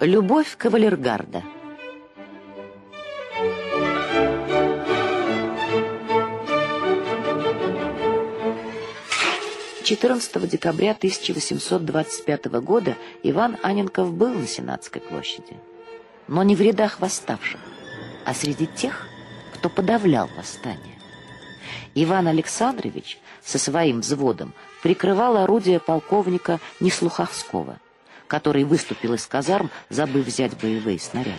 Любовь кавалергарда 14 декабря 1825 года Иван Аненков был на Сенатской площади, но не в рядах восставших, а среди тех, кто подавлял восстание. Иван Александрович со своим взводом прикрывал орудие полковника Неслуховского, который выступил из казарм, забыв взять боевые снаряды.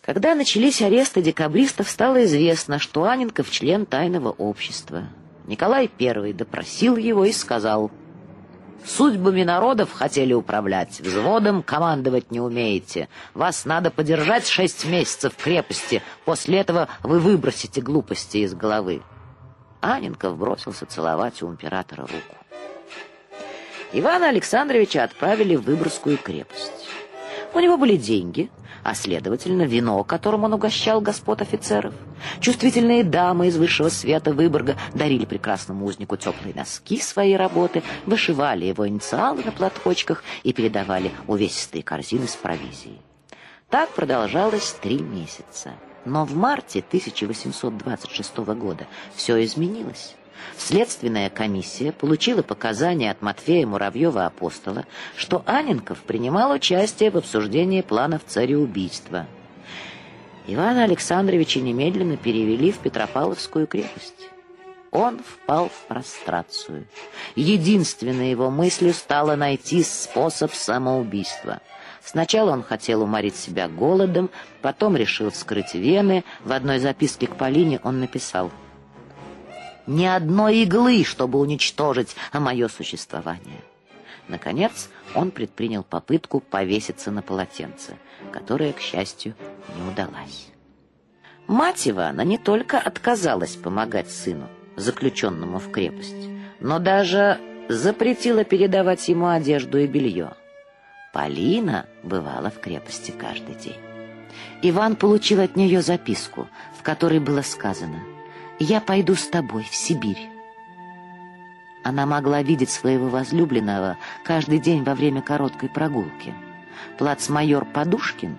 Когда начались аресты декабристов, стало известно, что Аненков член тайного общества – Николай I допросил его и сказал, «Судьбами народов хотели управлять, взводом командовать не умеете. Вас надо подержать шесть месяцев в крепости, после этого вы выбросите глупости из головы». Аненков бросился целовать у императора руку. Ивана Александровича отправили в Выборгскую крепость. У него были деньги, а, следовательно, вино, которым он угощал господ офицеров. Чувствительные дамы из высшего света Выборга дарили прекрасному узнику теплые носки своей работы, вышивали его инициалы на платочках и передавали увесистые корзины с провизией. Так продолжалось три месяца. Но в марте 1826 года все изменилось. Следственная комиссия получила показания от Матфея Муравьева-Апостола, что Аненков принимал участие в обсуждении планов цареубийства. Ивана Александровича немедленно перевели в Петропавловскую крепость. Он впал в прострацию. Единственной его мыслью стало найти способ самоубийства. Сначала он хотел уморить себя голодом, потом решил вскрыть вены. В одной записке к Полине он написал — ни одной иглы, чтобы уничтожить мое существование. Наконец, он предпринял попытку повеситься на полотенце, которая, к счастью, не удалась. Мать Ивана не только отказалась помогать сыну, заключенному в крепость, но даже запретила передавать ему одежду и белье. Полина бывала в крепости каждый день. Иван получил от нее записку, в которой было сказано — я пойду с тобой в Сибирь. Она могла видеть своего возлюбленного каждый день во время короткой прогулки. Плацмайор Подушкин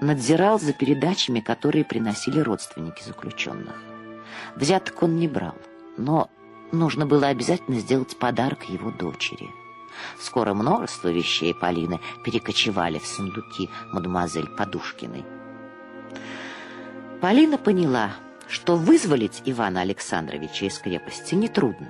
надзирал за передачами, которые приносили родственники заключенных. Взяток он не брал, но нужно было обязательно сделать подарок его дочери. Скоро множество вещей Полины перекочевали в сундуки мадемуазель Подушкиной. Полина поняла, что вызволить Ивана Александровича из крепости нетрудно.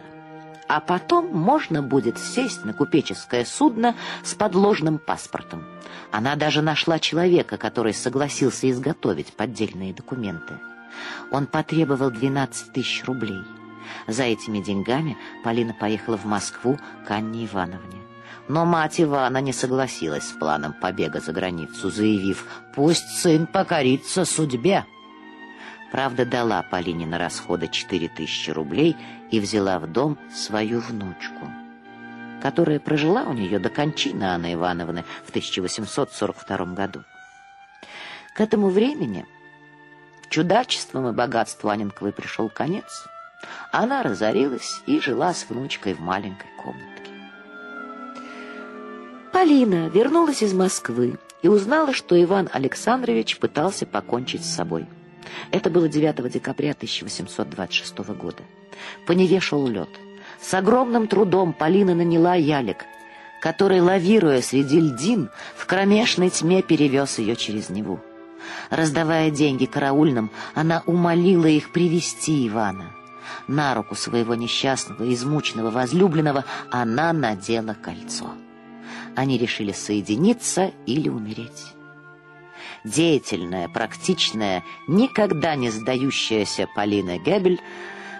А потом можно будет сесть на купеческое судно с подложным паспортом. Она даже нашла человека, который согласился изготовить поддельные документы. Он потребовал 12 тысяч рублей. За этими деньгами Полина поехала в Москву к Анне Ивановне. Но мать Ивана не согласилась с планом побега за границу, заявив «Пусть сын покорится судьбе». Правда, дала Полине на расходы 4000 рублей и взяла в дом свою внучку, которая прожила у нее до кончины Анны Ивановны в 1842 году. К этому времени чудачеством и богатству Аненковой пришел конец. Она разорилась и жила с внучкой в маленькой комнатке. Полина вернулась из Москвы и узнала, что Иван Александрович пытался покончить с собой. Это было 9 декабря 1826 года. По Неве шел лед. С огромным трудом Полина наняла ялик, который, лавируя среди льдин, в кромешной тьме перевез ее через Неву. Раздавая деньги караульным, она умолила их привести Ивана. На руку своего несчастного, измученного возлюбленного она надела кольцо. Они решили соединиться или умереть деятельная, практичная, никогда не сдающаяся Полина Гебель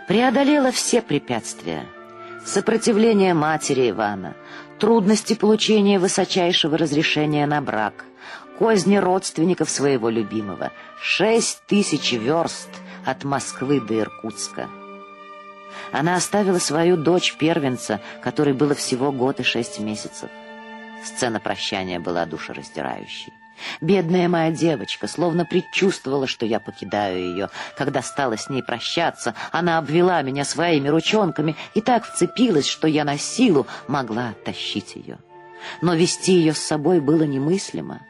преодолела все препятствия. Сопротивление матери Ивана, трудности получения высочайшего разрешения на брак, козни родственников своего любимого, шесть тысяч верст от Москвы до Иркутска. Она оставила свою дочь-первенца, которой было всего год и шесть месяцев. Сцена прощания была душераздирающей. Бедная моя девочка словно предчувствовала, что я покидаю ее. Когда стала с ней прощаться, она обвела меня своими ручонками и так вцепилась, что я на силу могла оттащить ее. но вести ее с собой было немыслимо.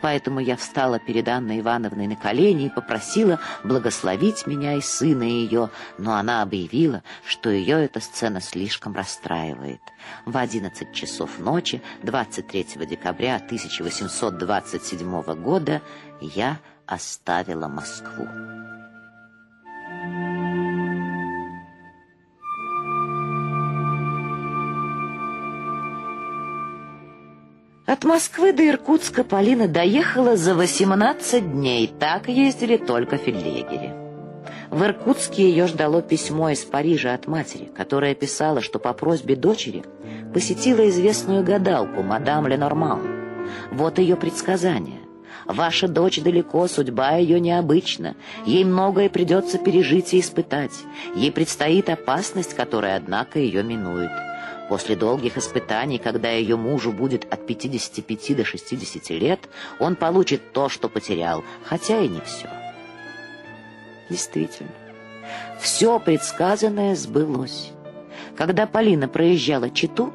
Поэтому я встала перед Анной Ивановной на колени и попросила благословить меня и сына ее, но она объявила, что ее эта сцена слишком расстраивает. В одиннадцать часов ночи 23 декабря 1827 года я оставила Москву. От Москвы до Иркутска Полина доехала за 18 дней. Так ездили только фельдъегери. В Иркутске ее ждало письмо из Парижа от матери, которая писала, что по просьбе дочери посетила известную гадалку, мадам Ленорман. Вот ее предсказание. Ваша дочь далеко, судьба ее необычна. Ей многое придется пережить и испытать. Ей предстоит опасность, которая, однако, ее минует. После долгих испытаний, когда ее мужу будет от 55 до 60 лет, он получит то, что потерял, хотя и не все. Действительно, все предсказанное сбылось. Когда Полина проезжала Читу,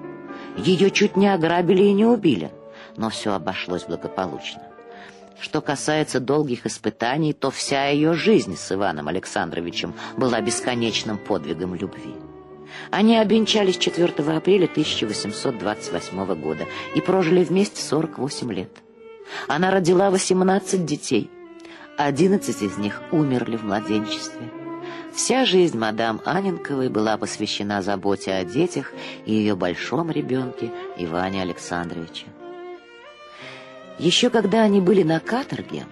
ее чуть не ограбили и не убили, но все обошлось благополучно. Что касается долгих испытаний, то вся ее жизнь с Иваном Александровичем была бесконечным подвигом любви. Они обвенчались 4 апреля 1828 года и прожили вместе 48 лет. Она родила 18 детей. 11 из них умерли в младенчестве. Вся жизнь мадам Аненковой была посвящена заботе о детях и ее большом ребенке Иване Александровиче. Еще когда они были на каторге,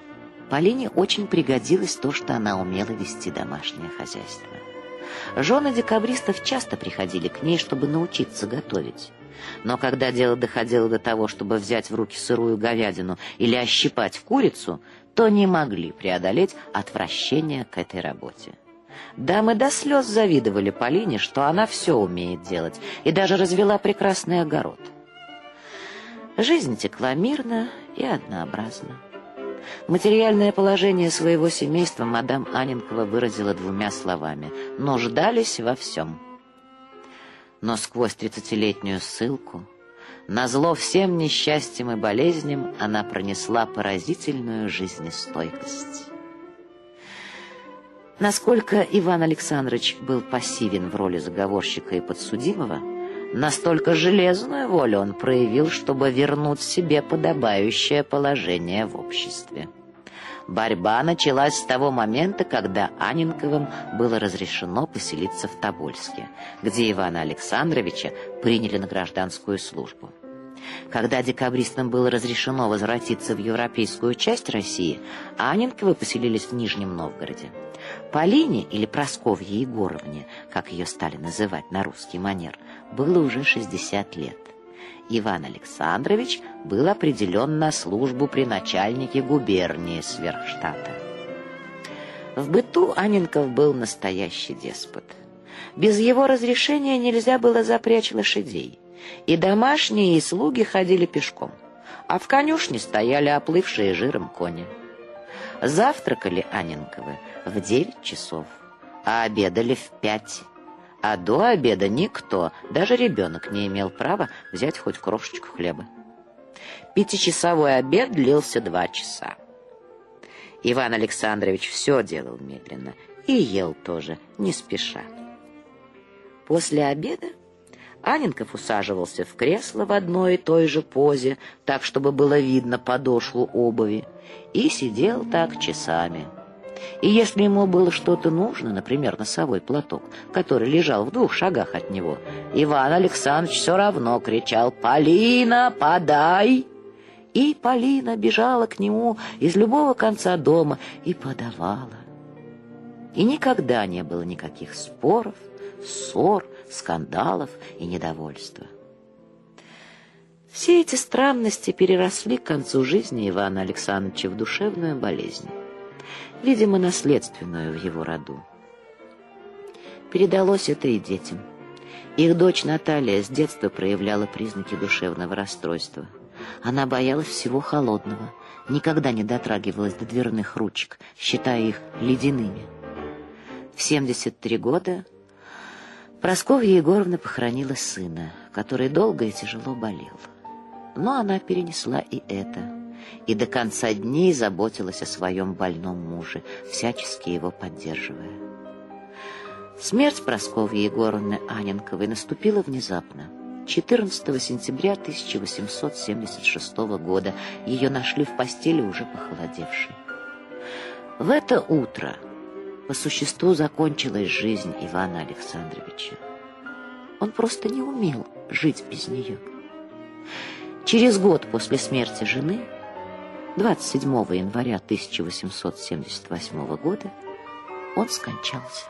Полине очень пригодилось то, что она умела вести домашнее хозяйство. Жены декабристов часто приходили к ней, чтобы научиться готовить. Но когда дело доходило до того, чтобы взять в руки сырую говядину или ощипать курицу, то не могли преодолеть отвращение к этой работе. Дамы до слез завидовали Полине, что она все умеет делать, и даже развела прекрасный огород. Жизнь текла мирно и однообразно. Материальное положение своего семейства мадам Аненкова выразила двумя словами «нуждались во всем». Но сквозь тридцатилетнюю ссылку, назло всем несчастьям и болезням, она пронесла поразительную жизнестойкость. Насколько Иван Александрович был пассивен в роли заговорщика и подсудимого, Настолько железную волю он проявил, чтобы вернуть себе подобающее положение в обществе. Борьба началась с того момента, когда Анинковым было разрешено поселиться в Тобольске, где Ивана Александровича приняли на гражданскую службу. Когда декабристам было разрешено возвратиться в европейскую часть России, Анинковы поселились в Нижнем Новгороде. Полине, или Просковье Егоровне, как ее стали называть на русский манер, было уже 60 лет. Иван Александрович был определен на службу при начальнике губернии сверхштата. В быту Аненков был настоящий деспот. Без его разрешения нельзя было запрячь лошадей, и домашние и слуги ходили пешком, а в конюшне стояли оплывшие жиром кони. Завтракали Аненковы в девять часов, а обедали в пять а до обеда никто, даже ребенок, не имел права взять хоть крошечку хлеба. Пятичасовой обед длился два часа. Иван Александрович все делал медленно и ел тоже, не спеша. После обеда Аненков усаживался в кресло в одной и той же позе, так, чтобы было видно подошву обуви, и сидел так часами – и если ему было что-то нужно, например, носовой платок, который лежал в двух шагах от него, Иван Александрович все равно кричал «Полина, подай!» И Полина бежала к нему из любого конца дома и подавала. И никогда не было никаких споров, ссор, скандалов и недовольства. Все эти странности переросли к концу жизни Ивана Александровича в душевную болезнь видимо, наследственную в его роду. Передалось это и детям. Их дочь Наталья с детства проявляла признаки душевного расстройства. Она боялась всего холодного, никогда не дотрагивалась до дверных ручек, считая их ледяными. В 73 года Просковья Егоровна похоронила сына, который долго и тяжело болел. Но она перенесла и это, и до конца дней заботилась о своем больном муже, всячески его поддерживая. Смерть Прасковьи Егоровны Аненковой наступила внезапно. 14 сентября 1876 года ее нашли в постели уже похолодевшей. В это утро по существу закончилась жизнь Ивана Александровича. Он просто не умел жить без нее. Через год после смерти жены, 27 января 1878 года, он скончался.